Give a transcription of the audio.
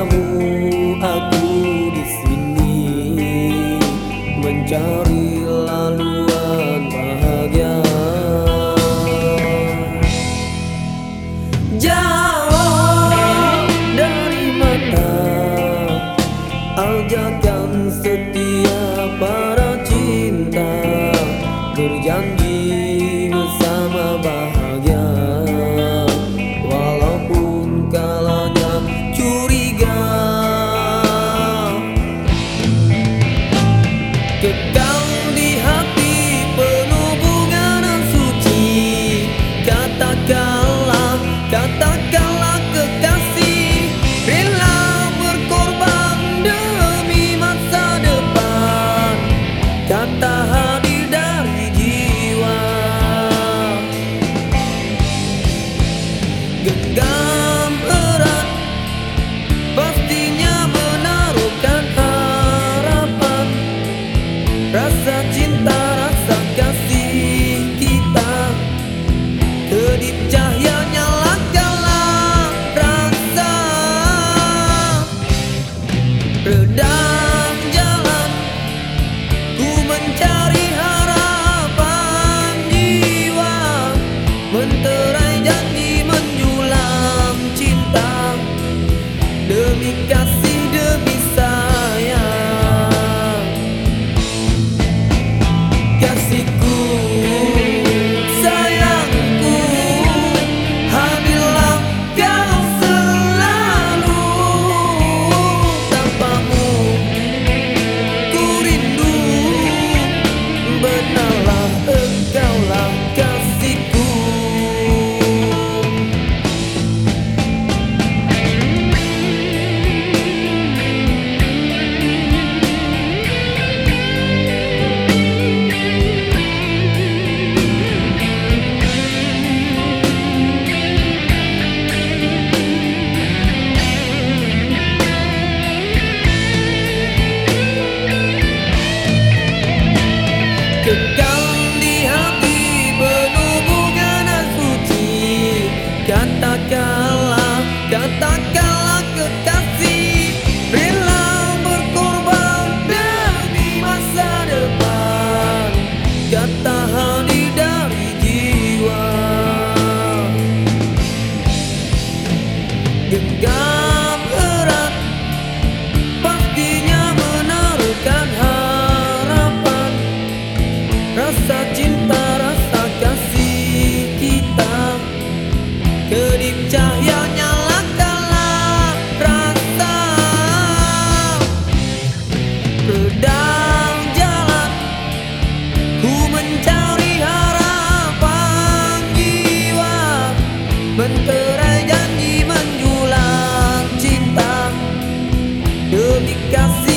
kamu aku di sini. Mencari laluan bahagia. Jauh dari mata aljakan setia para cinta. Berjanji that could die. Ubicación.